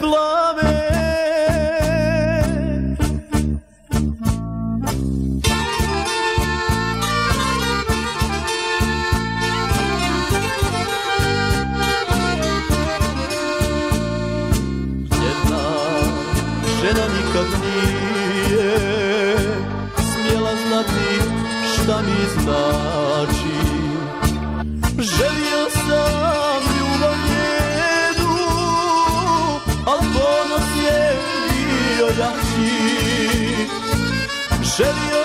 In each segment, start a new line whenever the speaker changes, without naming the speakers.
Plame Jedna žena nikad nije Smjela znati šta mi zna Shelly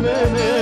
me,